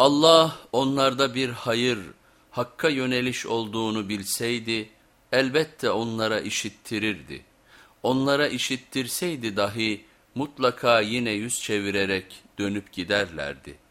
Allah onlarda bir hayır, hakka yöneliş olduğunu bilseydi, elbette onlara işittirirdi. Onlara işittirseydi dahi mutlaka yine yüz çevirerek dönüp giderlerdi.''